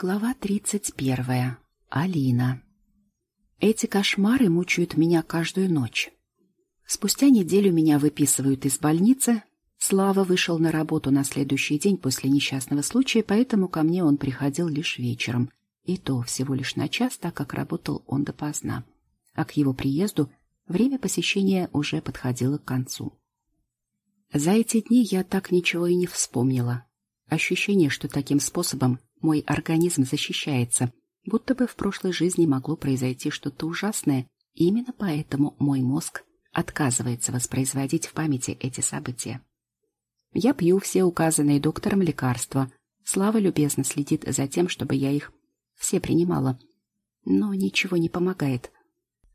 Глава тридцать первая. Алина. Эти кошмары мучают меня каждую ночь. Спустя неделю меня выписывают из больницы. Слава вышел на работу на следующий день после несчастного случая, поэтому ко мне он приходил лишь вечером. И то всего лишь на час, так как работал он допоздна. А к его приезду время посещения уже подходило к концу. За эти дни я так ничего и не вспомнила. Ощущение, что таким способом мой организм защищается, будто бы в прошлой жизни могло произойти что-то ужасное, и именно поэтому мой мозг отказывается воспроизводить в памяти эти события. Я пью все указанные доктором лекарства. Слава любезно следит за тем, чтобы я их все принимала. Но ничего не помогает.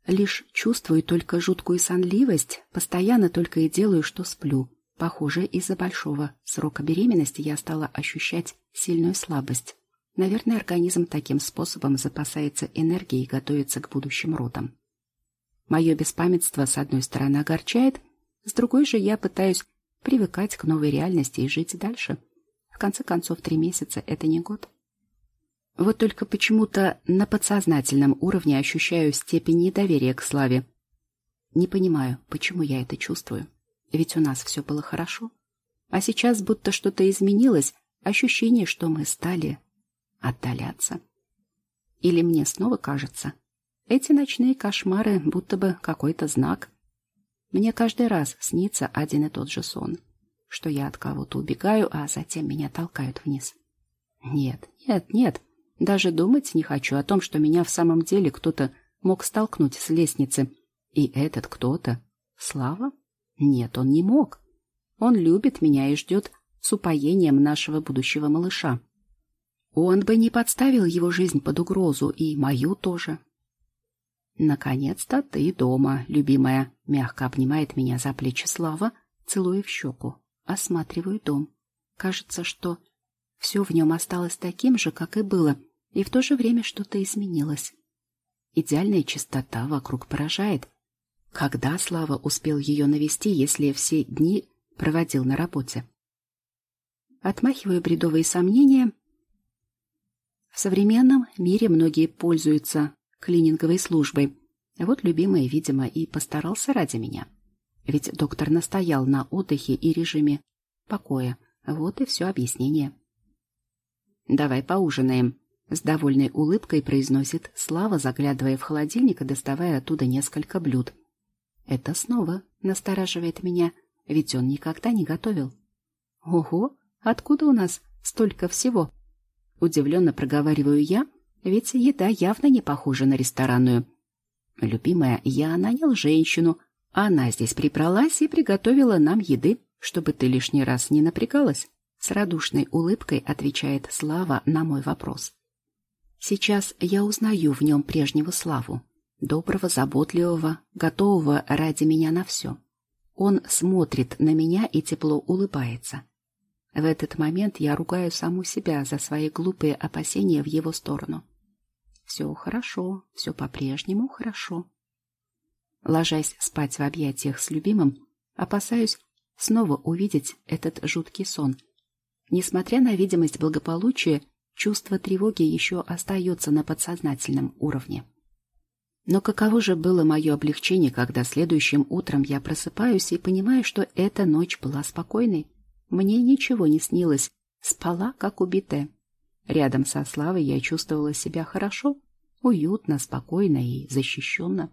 Лишь чувствую только жуткую сонливость, постоянно только и делаю, что сплю. Похоже, из-за большого срока беременности я стала ощущать сильную слабость. Наверное, организм таким способом запасается энергией и готовится к будущим родам. Мое беспамятство, с одной стороны, огорчает, с другой же я пытаюсь привыкать к новой реальности и жить дальше. В конце концов, три месяца — это не год. Вот только почему-то на подсознательном уровне ощущаю степень недоверия к Славе. Не понимаю, почему я это чувствую. Ведь у нас все было хорошо. А сейчас будто что-то изменилось, ощущение, что мы стали отдаляться. Или мне снова кажется, эти ночные кошмары будто бы какой-то знак. Мне каждый раз снится один и тот же сон, что я от кого-то убегаю, а затем меня толкают вниз. Нет, нет, нет, даже думать не хочу о том, что меня в самом деле кто-то мог столкнуть с лестницы. И этот кто-то — Слава? Нет, он не мог. Он любит меня и ждет с упоением нашего будущего малыша. Он бы не подставил его жизнь под угрозу, и мою тоже. «Наконец-то ты дома, любимая», — мягко обнимает меня за плечи Слава, целуя в щеку. Осматриваю дом. Кажется, что все в нем осталось таким же, как и было, и в то же время что-то изменилось. Идеальная чистота вокруг поражает, когда Слава успел ее навести, если все дни проводил на работе? Отмахиваю бредовые сомнения. В современном мире многие пользуются клининговой службой. Вот любимый, видимо, и постарался ради меня. Ведь доктор настоял на отдыхе и режиме покоя. Вот и все объяснение. «Давай поужинаем», — с довольной улыбкой произносит Слава, заглядывая в холодильник и доставая оттуда несколько блюд — это снова настораживает меня, ведь он никогда не готовил. Ого, откуда у нас столько всего? Удивленно проговариваю я, ведь еда явно не похожа на ресторанную. Любимая, я нанял женщину, она здесь прибралась и приготовила нам еды, чтобы ты лишний раз не напрягалась. С радушной улыбкой отвечает Слава на мой вопрос. Сейчас я узнаю в нем прежнего Славу доброго, заботливого, готового ради меня на все. Он смотрит на меня и тепло улыбается. В этот момент я ругаю саму себя за свои глупые опасения в его сторону. Все хорошо, все по-прежнему хорошо. Ложась спать в объятиях с любимым, опасаюсь снова увидеть этот жуткий сон. Несмотря на видимость благополучия, чувство тревоги еще остается на подсознательном уровне. Но каково же было мое облегчение, когда следующим утром я просыпаюсь и понимаю, что эта ночь была спокойной. Мне ничего не снилось, спала как убитая. Рядом со Славой я чувствовала себя хорошо, уютно, спокойно и защищенно.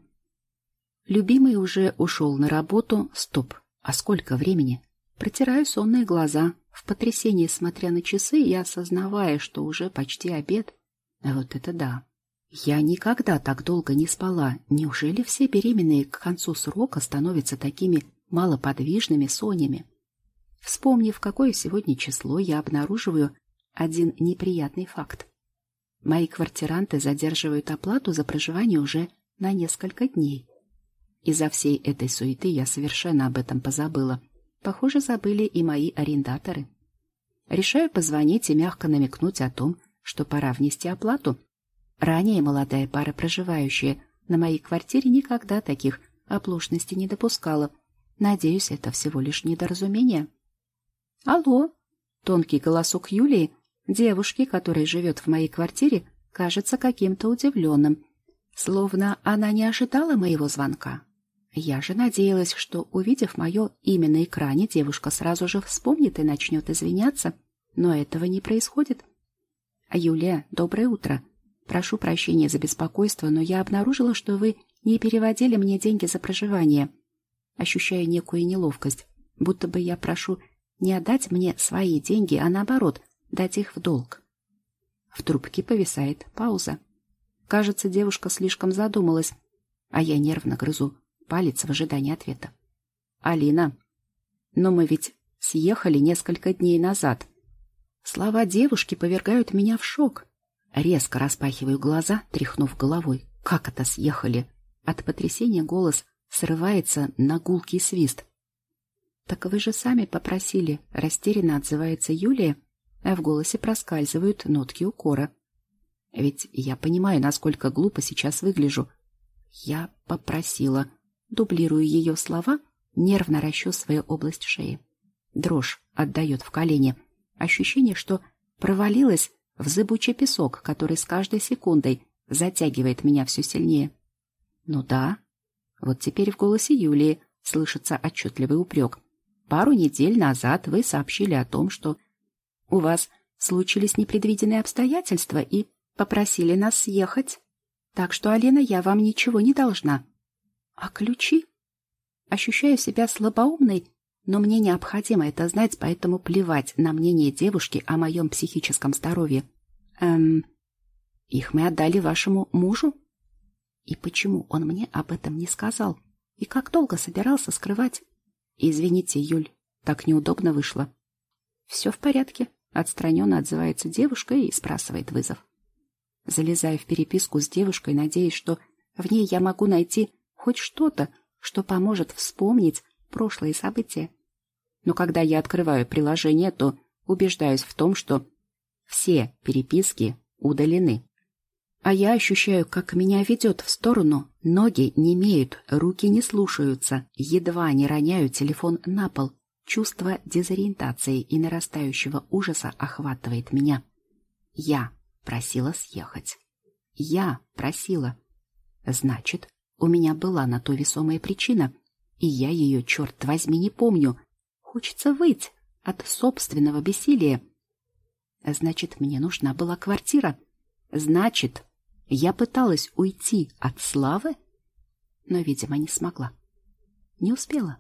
Любимый уже ушел на работу. Стоп, а сколько времени? Протираю сонные глаза, в потрясении смотря на часы и осознавая, что уже почти обед. А вот это да. Я никогда так долго не спала. Неужели все беременные к концу срока становятся такими малоподвижными сонями? Вспомнив, какое сегодня число, я обнаруживаю один неприятный факт. Мои квартиранты задерживают оплату за проживание уже на несколько дней. Из-за всей этой суеты я совершенно об этом позабыла. Похоже, забыли и мои арендаторы. Решаю позвонить и мягко намекнуть о том, что пора внести оплату, Ранее молодая пара, проживающая на моей квартире, никогда таких оплошностей не допускала. Надеюсь, это всего лишь недоразумение. «Алло!» — тонкий голосок Юлии девушки, который живет в моей квартире, кажется каким-то удивленным, словно она не ожидала моего звонка. Я же надеялась, что, увидев мое имя на экране, девушка сразу же вспомнит и начнет извиняться, но этого не происходит. «Юлия, доброе утро. Прошу прощения за беспокойство, но я обнаружила, что вы не переводили мне деньги за проживание. Ощущаю некую неловкость, будто бы я прошу не отдать мне свои деньги, а наоборот, дать их в долг». В трубке повисает пауза. Кажется, девушка слишком задумалась, а я нервно грызу палец в ожидании ответа. «Алина, но мы ведь съехали несколько дней назад». Слова девушки повергают меня в шок. Резко распахиваю глаза, тряхнув головой. «Как это съехали?» От потрясения голос срывается на гулкий свист. «Так вы же сами попросили», — растерянно отзывается Юлия, а в голосе проскальзывают нотки укора. «Ведь я понимаю, насколько глупо сейчас выгляжу. Я попросила», дублирую ее слова, нервно расчесывая область шеи. Дрожь отдает в колени. Ощущение, что провалилась в зыбучий песок, который с каждой секундой затягивает меня все сильнее. Ну да, вот теперь в голосе Юлии слышится отчетливый упрек. Пару недель назад вы сообщили о том, что у вас случились непредвиденные обстоятельства и попросили нас съехать. Так что, Алина, я вам ничего не должна. А ключи? Ощущаю себя слабоумной, но мне необходимо это знать, поэтому плевать на мнение девушки о моем психическом здоровье. Эм, их мы отдали вашему мужу? И почему он мне об этом не сказал? И как долго собирался скрывать? Извините, Юль, так неудобно вышло. Все в порядке, отстраненно отзывается девушка и сбрасывает вызов. Залезаю в переписку с девушкой, надеясь, что в ней я могу найти хоть что-то, что поможет вспомнить прошлые события. Но когда я открываю приложение, то убеждаюсь в том, что все переписки удалены. А я ощущаю, как меня ведет в сторону, ноги не имеют, руки не слушаются, едва не роняю телефон на пол. Чувство дезориентации и нарастающего ужаса охватывает меня. Я просила съехать. Я просила. Значит, у меня была на то весомая причина, и я ее, черт возьми, не помню. Хочется выть от собственного бессилия. Значит, мне нужна была квартира. Значит, я пыталась уйти от славы, но, видимо, не смогла. Не успела.